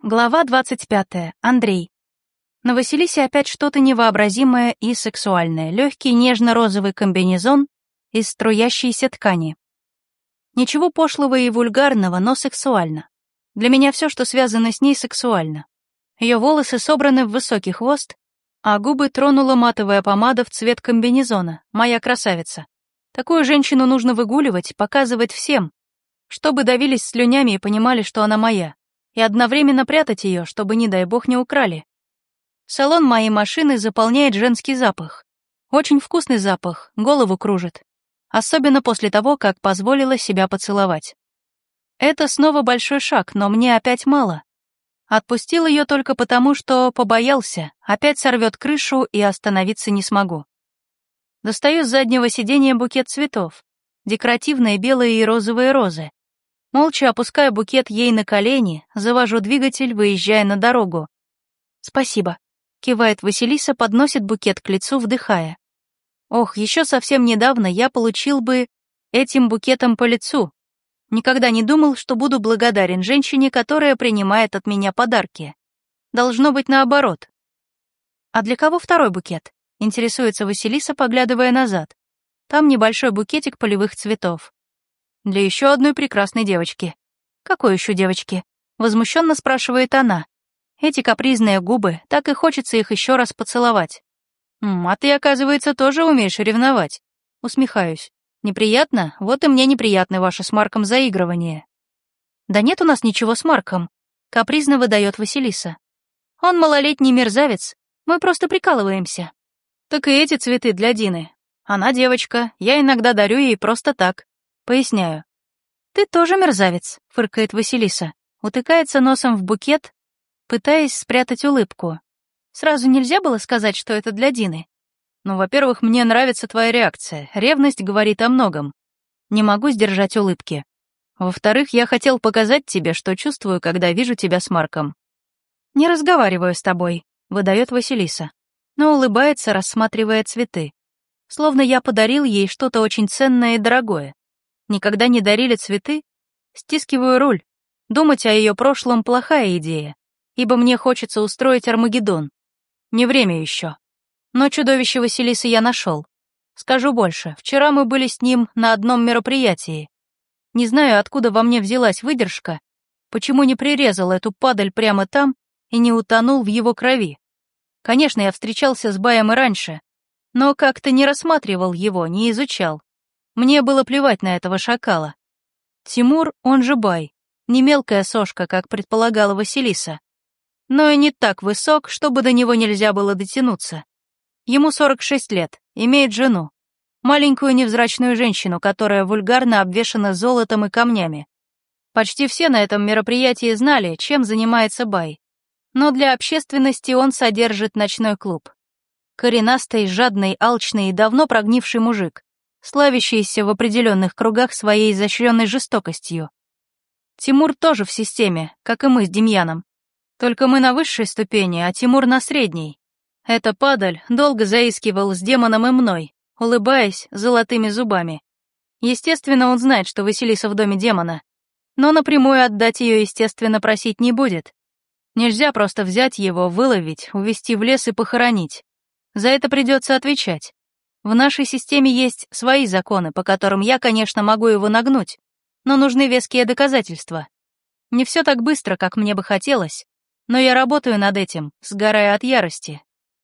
Глава 25. Андрей. На Василисе опять что-то невообразимое и сексуальное. Легкий нежно-розовый комбинезон из струящейся ткани. Ничего пошлого и вульгарного, но сексуально. Для меня все, что связано с ней, сексуально. Ее волосы собраны в высокий хвост, а губы тронула матовая помада в цвет комбинезона. Моя красавица. Такую женщину нужно выгуливать, показывать всем, чтобы давились слюнями и понимали, что она моя и одновременно прятать ее, чтобы, не дай бог, не украли. Салон моей машины заполняет женский запах. Очень вкусный запах, голову кружит. Особенно после того, как позволила себя поцеловать. Это снова большой шаг, но мне опять мало. Отпустил ее только потому, что побоялся, опять сорвет крышу и остановиться не смогу. Достаю с заднего сиденья букет цветов, декоративные белые и розовые розы, Молча опускаю букет ей на колени, завожу двигатель, выезжая на дорогу. «Спасибо», — кивает Василиса, подносит букет к лицу, вдыхая. «Ох, еще совсем недавно я получил бы этим букетом по лицу. Никогда не думал, что буду благодарен женщине, которая принимает от меня подарки. Должно быть наоборот». «А для кого второй букет?» — интересуется Василиса, поглядывая назад. Там небольшой букетик полевых цветов. Для еще одной прекрасной девочки. Какой еще девочки? Возмущенно спрашивает она. Эти капризные губы, так и хочется их еще раз поцеловать. «М, а ты, оказывается, тоже умеешь ревновать. Усмехаюсь. Неприятно? Вот и мне неприятно ваше с Марком заигрывание. Да нет у нас ничего с Марком. Капризно выдает Василиса. Он малолетний мерзавец. Мы просто прикалываемся. Так и эти цветы для Дины. Она девочка, я иногда дарю ей просто так. Поясняю. «Ты тоже мерзавец», — фыркает Василиса. Утыкается носом в букет, пытаясь спрятать улыбку. Сразу нельзя было сказать, что это для Дины. Ну, во-первых, мне нравится твоя реакция. Ревность говорит о многом. Не могу сдержать улыбки. Во-вторых, я хотел показать тебе, что чувствую, когда вижу тебя с Марком. Не разговариваю с тобой, выдает Василиса, но улыбается, рассматривая цветы. Словно я подарил ей что-то очень ценное и дорогое никогда не дарили цветы? Стискиваю руль. Думать о ее прошлом — плохая идея, ибо мне хочется устроить Армагеддон. Не время еще. Но чудовище Василисы я нашел. Скажу больше, вчера мы были с ним на одном мероприятии. Не знаю, откуда во мне взялась выдержка, почему не прирезал эту падаль прямо там и не утонул в его крови. Конечно, я встречался с Баем и раньше, но как-то не рассматривал его, не изучал. Мне было плевать на этого шакала. Тимур, он же Бай, не мелкая сошка, как предполагала Василиса, но и не так высок, чтобы до него нельзя было дотянуться. Ему 46 лет, имеет жену, маленькую невзрачную женщину, которая вульгарно обвешана золотом и камнями. Почти все на этом мероприятии знали, чем занимается Бай. Но для общественности он содержит ночной клуб. Коренастый, жадный, алчный и давно прогнивший мужик славящийся в определенных кругах своей изощренной жестокостью. Тимур тоже в системе, как и мы с Демьяном. Только мы на высшей ступени, а Тимур на средней. Эта падаль долго заискивал с демоном и мной, улыбаясь золотыми зубами. Естественно, он знает, что Василиса в доме демона, но напрямую отдать ее, естественно, просить не будет. Нельзя просто взять его, выловить, увести в лес и похоронить. За это придется отвечать. В нашей системе есть свои законы, по которым я, конечно, могу его нагнуть, но нужны веские доказательства. Не все так быстро, как мне бы хотелось, но я работаю над этим, сгорая от ярости,